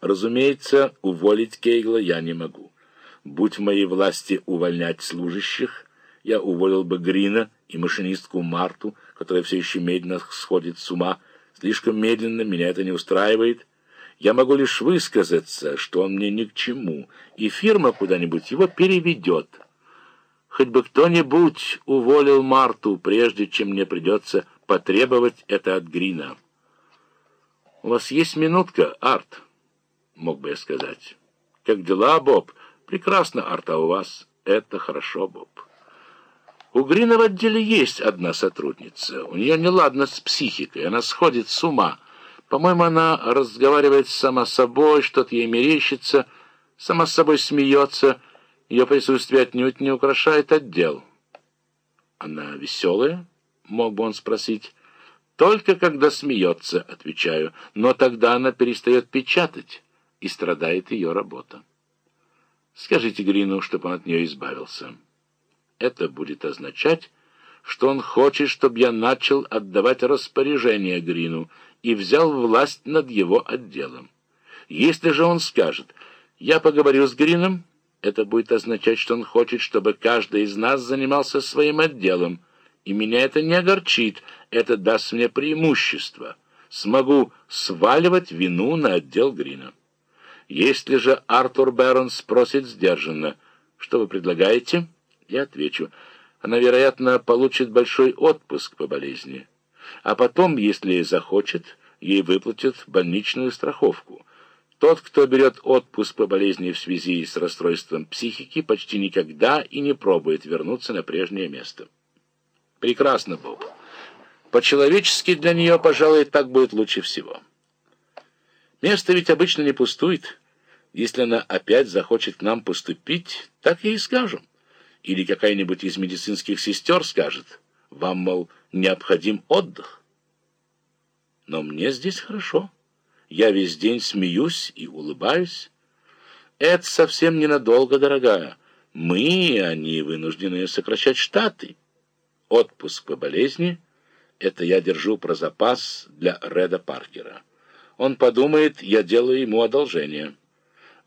Разумеется, уволить Кейгла я не могу. Будь в моей власти увольнять служащих, я уволил бы Грина и машинистку Марту, которая все еще медленно сходит с ума. Слишком медленно, меня это не устраивает. Я могу лишь высказаться, что он мне ни к чему, и фирма куда-нибудь его переведет. Хоть бы кто-нибудь уволил Марту, прежде чем мне придется потребовать это от Грина. «У вас есть минутка, Арт?» — мог бы я сказать. «Как дела, Боб?» «Прекрасно, Арт, а у вас?» «Это хорошо, Боб». У Грина в отделе есть одна сотрудница. У нее неладно с психикой, она сходит с ума. По-моему, она разговаривает сама с собой, что-то ей мерещится, сама с собой смеется. Ее присутствие отнюдь не украшает отдел. Она веселая? Мог бы он спросить. Только когда смеется, отвечаю. Но тогда она перестает печатать, и страдает ее работа. Скажите Грину, чтобы он от нее избавился. Это будет означать, что он хочет, чтобы я начал отдавать распоряжение Грину и взял власть над его отделом. Если же он скажет «я поговорю с Грином», это будет означать, что он хочет, чтобы каждый из нас занимался своим отделом, и меня это не огорчит, это даст мне преимущество. Смогу сваливать вину на отдел Грина. Если же Артур Бэрон спросит сдержанно, что вы предлагаете?» Я отвечу, она, вероятно, получит большой отпуск по болезни. А потом, если захочет, ей выплатят больничную страховку. Тот, кто берет отпуск по болезни в связи с расстройством психики, почти никогда и не пробует вернуться на прежнее место. Прекрасно, Боб. По-человечески для нее, пожалуй, так будет лучше всего. Место ведь обычно не пустует. Если она опять захочет к нам поступить, так ей скажем. Или какая-нибудь из медицинских сестер скажет, вам, мол, необходим отдых. Но мне здесь хорошо. Я весь день смеюсь и улыбаюсь. Это совсем ненадолго, дорогая. Мы, они, вынуждены сокращать штаты. Отпуск по болезни — это я держу про запас для Реда Паркера. Он подумает, я делаю ему одолжение.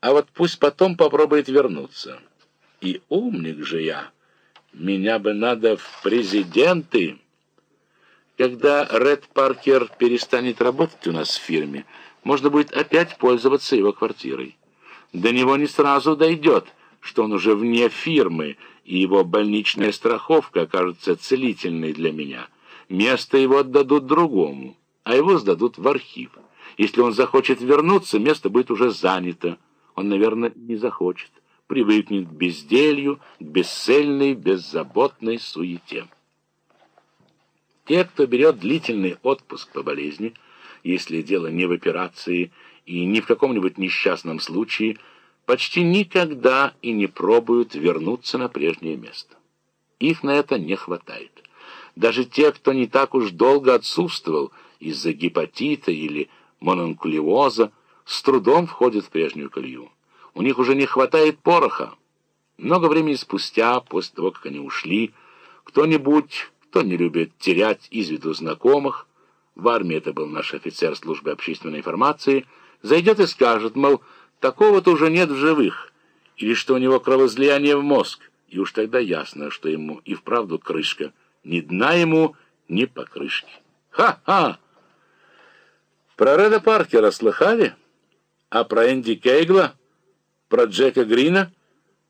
А вот пусть потом попробует вернуться». И умник же я. Меня бы надо в президенты. Когда Ред Паркер перестанет работать у нас в фирме, можно будет опять пользоваться его квартирой. До него не сразу дойдет, что он уже вне фирмы, и его больничная страховка окажется целительной для меня. Место его отдадут другому, а его сдадут в архив. Если он захочет вернуться, место будет уже занято. Он, наверное, не захочет привыкнет к безделью, к бесцельной, беззаботной суете. Те, кто берет длительный отпуск по болезни, если дело не в операции и не в каком-нибудь несчастном случае, почти никогда и не пробуют вернуться на прежнее место. Их на это не хватает. Даже те, кто не так уж долго отсутствовал из-за гепатита или мононкулиоза, с трудом входят в прежнюю колею. У них уже не хватает пороха. Много времени спустя, после того, как они ушли, кто-нибудь, кто не любит терять из виду знакомых, в армии это был наш офицер службы общественной информации, зайдет и скажет, мол, такого-то уже нет в живых, или что у него кровоизлияние в мозг, и уж тогда ясно, что ему и вправду крышка, ни дна ему, ни покрышки. Ха-ха! Про Реда Паркера слыхали? А про Энди Кейгла? про Джека Грина,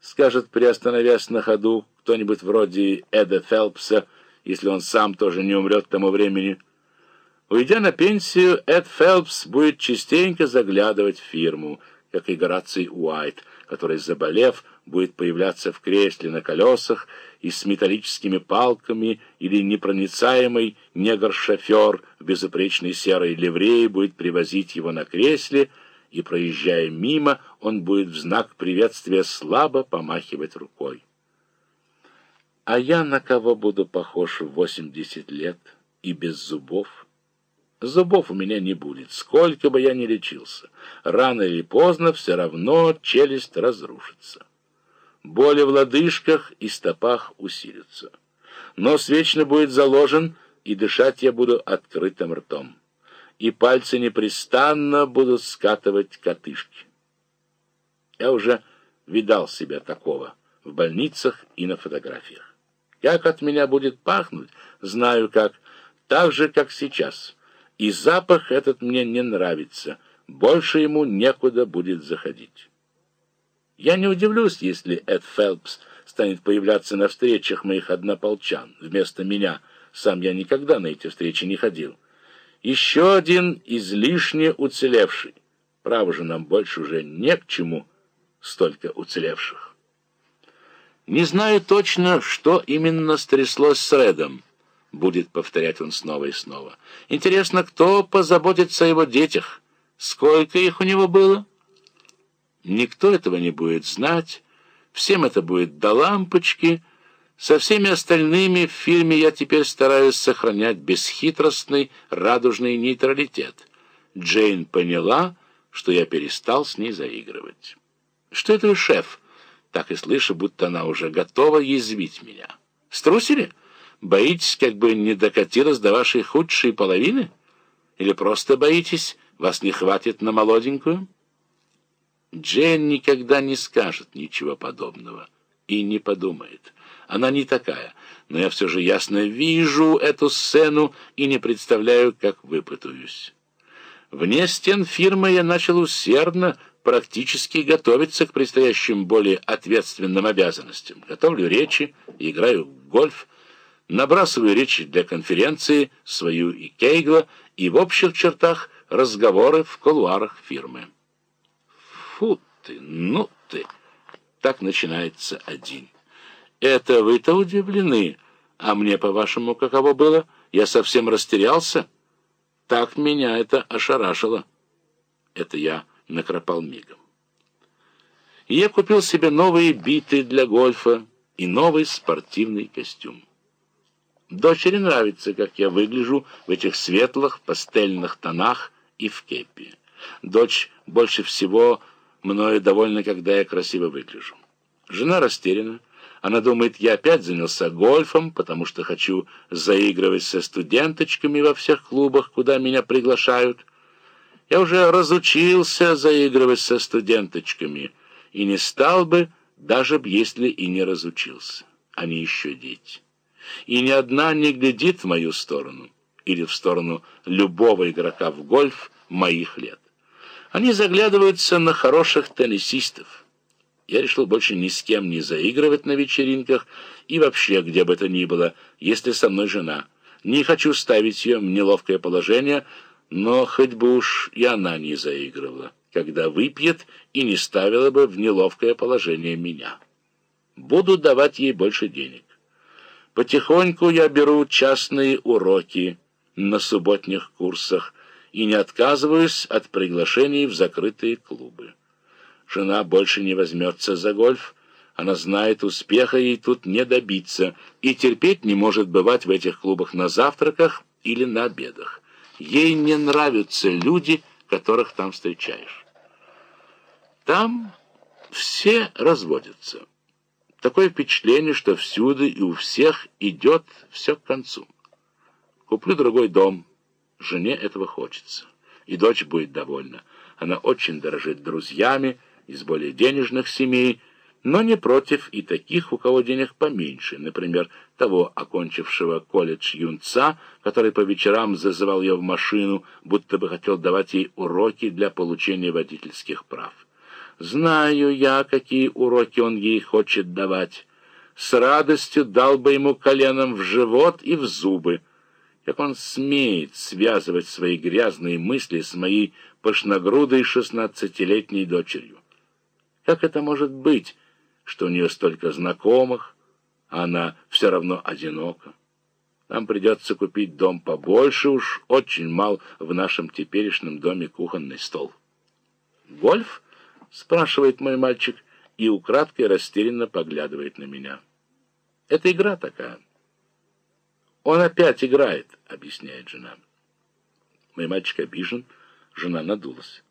скажет, приостановясь на ходу, кто-нибудь вроде Эда Фелпса, если он сам тоже не умрет к тому времени. Уйдя на пенсию, Эд Фелпс будет частенько заглядывать в фирму, как и Гораций Уайт, который, заболев, будет появляться в кресле на колесах и с металлическими палками или непроницаемый негр-шофер в безупречной серой ливреи будет привозить его на кресле, и, проезжая мимо, он будет в знак приветствия слабо помахивать рукой. А я на кого буду похож в восемьдесят лет и без зубов? Зубов у меня не будет, сколько бы я ни лечился. Рано или поздно все равно челюсть разрушится. Боли в лодыжках и стопах усилятся. Нос вечно будет заложен, и дышать я буду открытым ртом. И пальцы непрестанно будут скатывать катышки. Я уже видал себя такого в больницах и на фотографиях. Как от меня будет пахнуть, знаю как, так же, как сейчас. И запах этот мне не нравится, больше ему некуда будет заходить. Я не удивлюсь, если Эд Фелпс станет появляться на встречах моих однополчан вместо меня. Сам я никогда на эти встречи не ходил. Еще один излишне уцелевший. Право же нам больше уже не к чему столько уцелевших. Не знаю точно, что именно стряслось с Редом, будет повторять он снова и снова. Интересно, кто позаботится о его детях? Сколько их у него было? Никто этого не будет знать, всем это будет до лампочки. Со всеми остальными в фильме я теперь стараюсь сохранять бесхитростный радужный нейтралитет. Джейн поняла, что я перестал с ней заигрывать. «Что это шеф?» Так и слышу, будто она уже готова язвить меня. «Струсили? Боитесь, как бы не докатилась до вашей худшей половины? Или просто боитесь, вас не хватит на молоденькую?» Джейн никогда не скажет ничего подобного и не подумает. Она не такая, но я все же ясно вижу эту сцену и не представляю, как выпутаюсь. Вне стен фирмы я начал усердно, практически готовиться к предстоящим более ответственным обязанностям. Готовлю речи, играю в гольф, набрасываю речи для конференции, свою и Кейгла, и в общих чертах разговоры в колуарах фирмы. Фу ты, ну ты! Так начинается один. Это вы-то удивлены, а мне, по-вашему, каково было? Я совсем растерялся. Так меня это ошарашило. Это я накропал мигом. И я купил себе новые биты для гольфа и новый спортивный костюм. Дочери нравится, как я выгляжу в этих светлых пастельных тонах и в кепи. Дочь больше всего мною довольна, когда я красиво выгляжу. Жена растеряна. Она думает, я опять занялся гольфом, потому что хочу заигрывать со студенточками во всех клубах, куда меня приглашают. Я уже разучился заигрывать со студенточками и не стал бы, даже если и не разучился. Они еще дети. И ни одна не глядит в мою сторону или в сторону любого игрока в гольф моих лет. Они заглядываются на хороших теннисистов. Я решил больше ни с кем не заигрывать на вечеринках и вообще где бы то ни было, если со мной жена. Не хочу ставить ее в неловкое положение, но хоть бы уж и она не заигрывала, когда выпьет и не ставила бы в неловкое положение меня. Буду давать ей больше денег. Потихоньку я беру частные уроки на субботних курсах, и не отказываюсь от приглашений в закрытые клубы. Жена больше не возьмется за гольф, она знает, успеха ей тут не добиться, и терпеть не может бывать в этих клубах на завтраках или на обедах. Ей не нравятся люди, которых там встречаешь. Там все разводятся. Такое впечатление, что всюду и у всех идет все к концу. Куплю другой дом, Жене этого хочется. И дочь будет довольна. Она очень дорожит друзьями из более денежных семей, но не против и таких, у кого денег поменьше, например, того окончившего колледж юнца, который по вечерам зазывал ее в машину, будто бы хотел давать ей уроки для получения водительских прав. Знаю я, какие уроки он ей хочет давать. С радостью дал бы ему коленом в живот и в зубы, как он смеет связывать свои грязные мысли с моей пышногрудой шестнадцатилетней дочерью? Как это может быть, что у нее столько знакомых, а она все равно одинока? Нам придется купить дом побольше, уж очень мал в нашем теперешнем доме кухонный стол. «Гольф?» — спрашивает мой мальчик и украдкой растерянно поглядывает на меня. «Это игра такая». «Он опять играет», — объясняет жена. Мой мальчик обижен, жена надулась.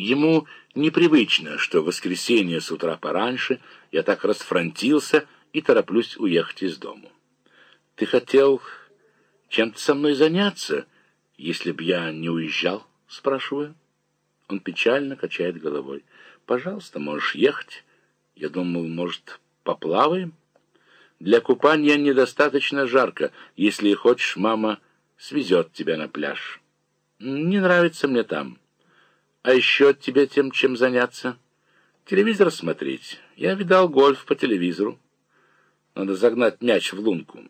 Ему непривычно, что в воскресенье с утра пораньше я так расфронтился и тороплюсь уехать из дому. «Ты хотел чем-то со мной заняться?» Если б я не уезжал, спрашиваю. Он печально качает головой. Пожалуйста, можешь ехать. Я думал, может, поплаваем? Для купания недостаточно жарко. Если хочешь, мама свезет тебя на пляж. Не нравится мне там. А еще тебе тем, чем заняться? Телевизор смотреть. Я видал гольф по телевизору. Надо загнать мяч в лунку.